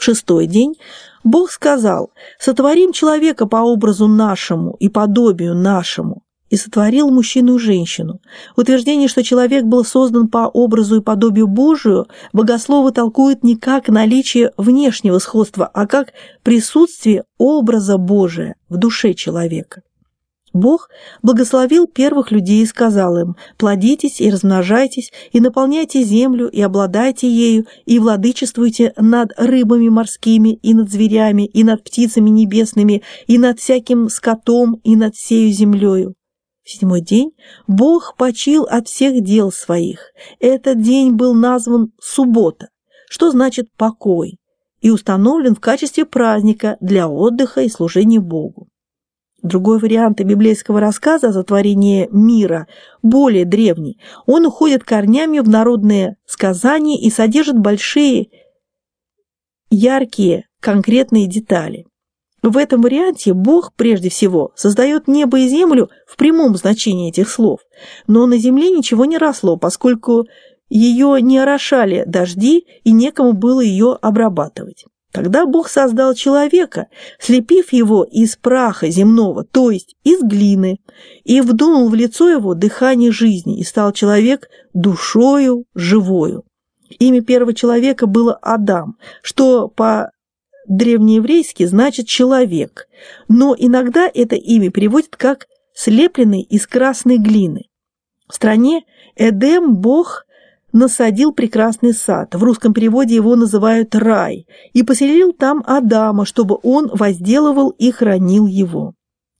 В шестой день Бог сказал, «Сотворим человека по образу нашему и подобию нашему, и сотворил мужчину и женщину. Утверждение, что человек был создан по образу и подобию Божию, богословы толкуют не как наличие внешнего сходства, а как присутствие образа Божия в душе человека. Бог благословил первых людей и сказал им, «Плодитесь и размножайтесь, и наполняйте землю, и обладайте ею, и владычествуйте над рыбами морскими, и над зверями, и над птицами небесными, и над всяким скотом, и над всею землею. В седьмой день Бог почил от всех дел своих. Этот день был назван суббота, что значит покой, и установлен в качестве праздника для отдыха и служения Богу. Другой вариант библейского рассказа о сотворении мира, более древний, он уходит корнями в народные сказания и содержит большие, яркие, конкретные детали. В этом варианте Бог, прежде всего, создает небо и землю в прямом значении этих слов, но на земле ничего не росло, поскольку ее не орошали дожди и некому было ее обрабатывать. Тогда Бог создал человека, слепив его из праха земного, то есть из глины, и вдунул в лицо его дыхание жизни, и стал человек душою живою. Имя первого человека было Адам, что по древнееврейски значит «человек», но иногда это имя переводят как «слепленный из красной глины». В стране Эдем Бог насадил прекрасный сад, в русском переводе его называют рай, и поселил там Адама, чтобы он возделывал и хранил его.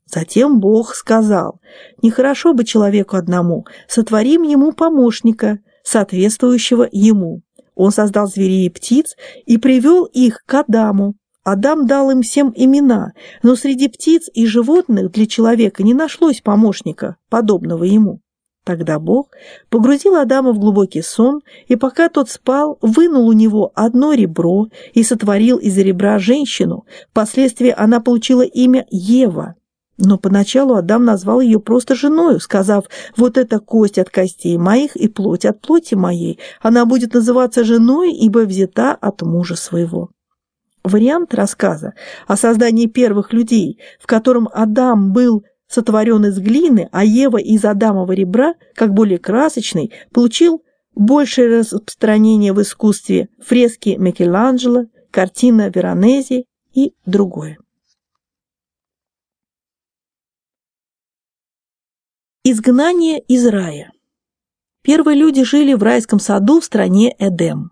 Затем Бог сказал, «Нехорошо бы человеку одному, сотворим ему помощника, соответствующего ему». Он создал зверей и птиц и привел их к Адаму, Адам дал им всем имена, но среди птиц и животных для человека не нашлось помощника, подобного ему. Тогда Бог погрузил Адама в глубокий сон, и пока тот спал, вынул у него одно ребро и сотворил из ребра женщину. Впоследствии она получила имя Ева. Но поначалу Адам назвал ее просто женою, сказав, «Вот это кость от костей моих и плоть от плоти моей. Она будет называться женой, ибо взята от мужа своего». Вариант рассказа о создании первых людей, в котором Адам был сотворен из глины, а Ева из Адамова ребра, как более красочный, получил большее распространение в искусстве фрески Микеланджело, картина Веронези и другое. Изгнание из рая. Первые люди жили в райском саду в стране Эдем.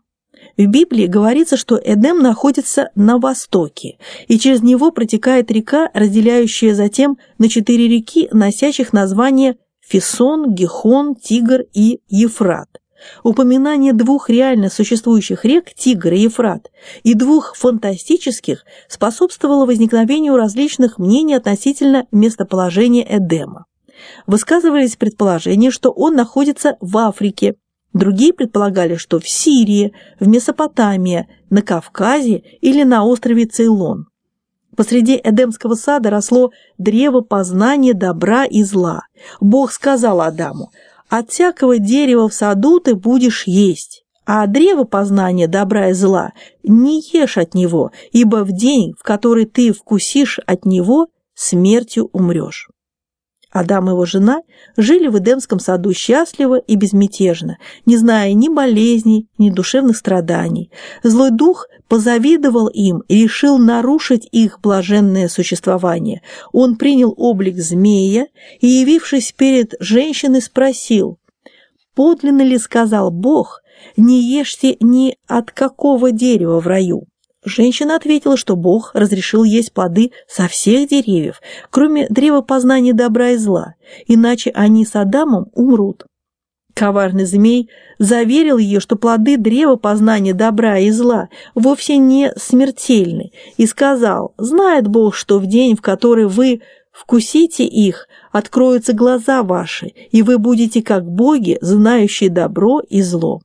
В Библии говорится, что Эдем находится на востоке, и через него протекает река, разделяющая затем на четыре реки, носящих названия Фисон, Гихон, Тигр и Ефрат. Упоминание двух реально существующих рек Тигр и Ефрат и двух фантастических способствовало возникновению различных мнений относительно местоположения Эдема. Высказывались предположения, что он находится в Африке, Другие предполагали, что в Сирии, в Месопотамии, на Кавказе или на острове Цейлон. Посреди Эдемского сада росло древо познания добра и зла. Бог сказал Адаму, «От всякого дерева в саду ты будешь есть, а древо познания добра и зла не ешь от него, ибо в день, в который ты вкусишь от него, смертью умрешь». Адам и его жена жили в Эдемском саду счастливо и безмятежно, не зная ни болезней, ни душевных страданий. Злой дух позавидовал им и решил нарушить их блаженное существование. Он принял облик змея и, явившись перед женщиной, спросил, «Подлинно ли сказал Бог, не ешьте ни от какого дерева в раю?» Женщина ответила, что Бог разрешил есть плоды со всех деревьев, кроме древа познания добра и зла, иначе они с Адамом умрут. Коварный змей заверил ее, что плоды древа познания добра и зла вовсе не смертельны, и сказал, знает Бог, что в день, в который вы вкусите их, откроются глаза ваши, и вы будете как боги, знающие добро и зло.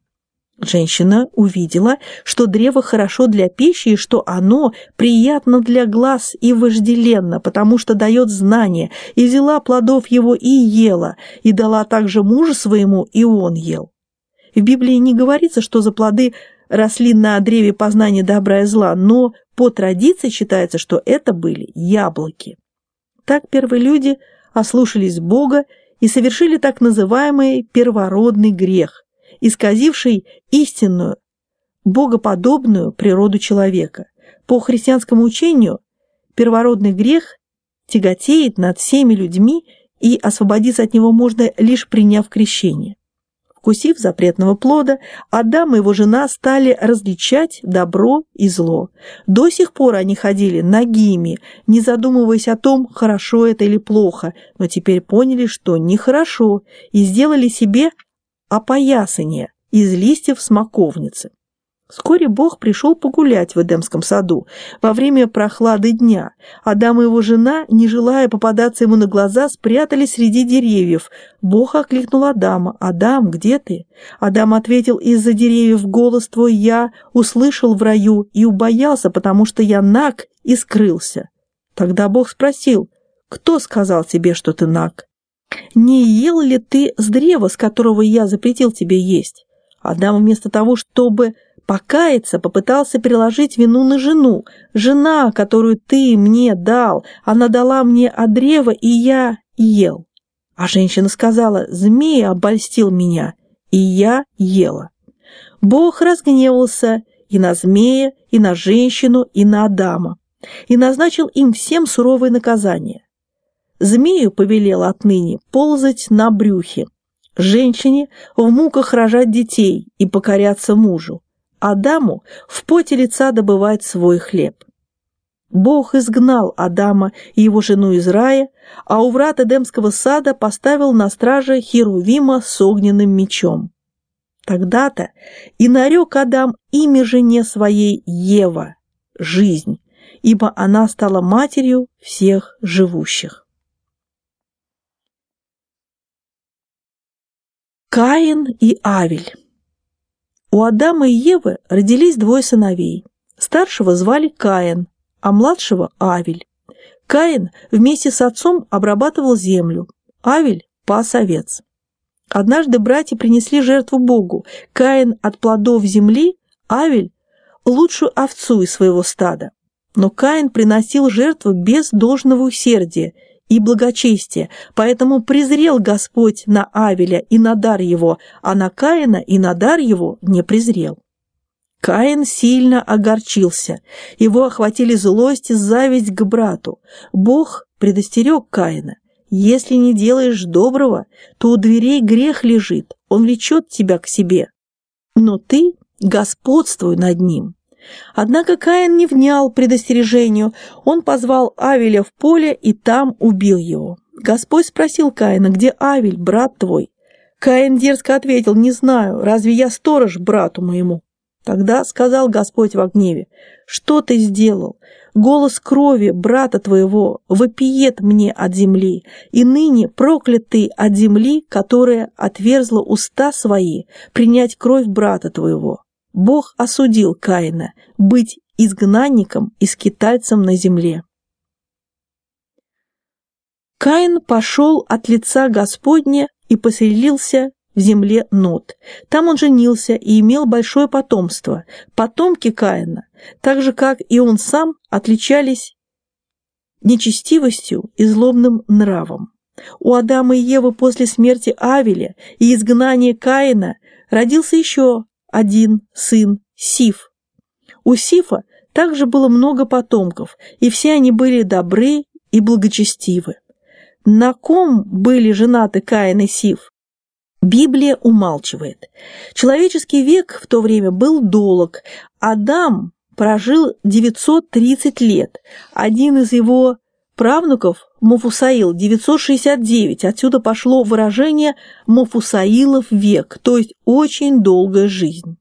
Женщина увидела, что древо хорошо для пищи и что оно приятно для глаз и вожделенно, потому что дает знания, и взяла плодов его и ела, и дала также мужу своему, и он ел. В Библии не говорится, что за плоды росли на древе познания добра и зла, но по традиции считается, что это были яблоки. Так первые люди ослушались Бога и совершили так называемый первородный грех, исказивший истинную, богоподобную природу человека. По христианскому учению первородный грех тяготеет над всеми людьми и освободиться от него можно лишь приняв крещение. Вкусив запретного плода, Адам и его жена стали различать добро и зло. До сих пор они ходили нагими, не задумываясь о том, хорошо это или плохо, но теперь поняли, что нехорошо, и сделали себе опоясание из листьев смоковницы. Вскоре Бог пришел погулять в Эдемском саду во время прохлады дня. Адам и его жена, не желая попадаться ему на глаза, спрятались среди деревьев. Бог окликнул Адама. «Адам, где ты?» Адам ответил, «Из-за деревьев голос твой я услышал в раю и убоялся, потому что я наг и скрылся». Тогда Бог спросил, «Кто сказал тебе, что ты наг?» «Не ел ли ты с древа, с которого я запретил тебе есть?» Адам вместо того, чтобы покаяться, попытался переложить вину на жену. «Жена, которую ты мне дал, она дала мне от древа, и я ел». А женщина сказала, «Змей обольстил меня, и я ела». Бог разгневался и на змея, и на женщину, и на Адама, и назначил им всем суровое наказание. Змею повелел отныне ползать на брюхе, женщине в муках рожать детей и покоряться мужу, Адаму в поте лица добывать свой хлеб. Бог изгнал Адама и его жену из рая, а у врат Эдемского сада поставил на страже Херувима с огненным мечом. Тогда-то и нарек Адам имя жене своей Ева, жизнь, ибо она стала матерью всех живущих. Каин и Авель у Адама и Евы родились двое сыновей. Старшего звали Каин, а младшего – Авель. Каин вместе с отцом обрабатывал землю, Авель – пас овец. Однажды братья принесли жертву Богу. Каин от плодов земли, Авель – лучшую овцу из своего стада. Но Каин приносил жертву без должного усердия и благочестия, поэтому презрел Господь на Авеля и на дар его, а на Каина и на дар его не презрел. Каин сильно огорчился, его охватили злость и зависть к брату. Бог предостерег Каина. Если не делаешь доброго, то у дверей грех лежит, он влечет тебя к себе. Но ты господствуй над ним. Однако Каин не внял предостережению, он позвал Авеля в поле и там убил его. Господь спросил Каина, где Авель, брат твой? Каин дерзко ответил, не знаю, разве я сторож брату моему? Тогда сказал Господь в гневе, что ты сделал? Голос крови брата твоего вопиет мне от земли, и ныне проклят ты от земли, которая отверзла уста свои принять кровь брата твоего. Бог осудил Каина быть изгнанником и скитальцем на земле. Каин пошел от лица Господня и поселился в земле Нот. Там он женился и имел большое потомство. Потомки Каина, так же как и он сам, отличались нечестивостью и злобным нравом. У Адама и Евы после смерти Авеля и изгнания Каина родился еще один сын Сиф. У Сифа также было много потомков, и все они были добры и благочестивы. На ком были женаты Каин и Сиф? Библия умалчивает. Человеческий век в то время был долг. Адам прожил 930 лет. Один из его правнуков, Мофусаил, 969. Отсюда пошло выражение «Мофусаилов век», то есть очень долгая жизнь.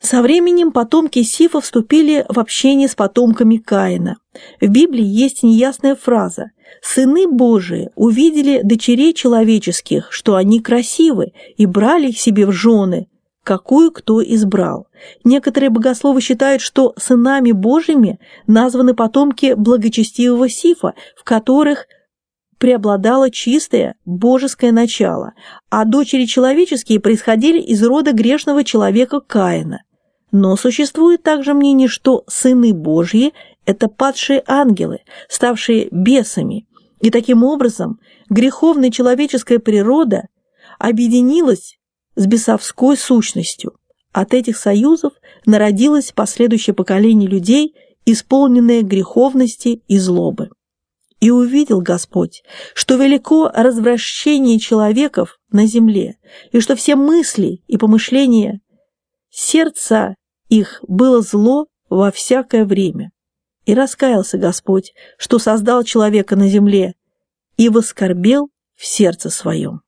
Со временем потомки Сифа вступили в общение с потомками Каина. В Библии есть неясная фраза «Сыны Божии увидели дочерей человеческих, что они красивы, и брали их себе в жены, какую кто избрал. Некоторые богословы считают, что сынами Божьими названы потомки благочестивого Сифа, в которых преобладало чистое божеское начало, а дочери человеческие происходили из рода грешного человека Каина. Но существует также мнение, что сыны Божьи – это падшие ангелы, ставшие бесами, и таким образом греховная человеческая природа объединилась с бесовской сущностью. От этих союзов народилось последующее поколение людей, исполненное греховности и злобы. И увидел Господь, что велико развращение человеков на земле, и что все мысли и помышления сердца их было зло во всякое время. И раскаялся Господь, что создал человека на земле, и воскорбел в сердце своем.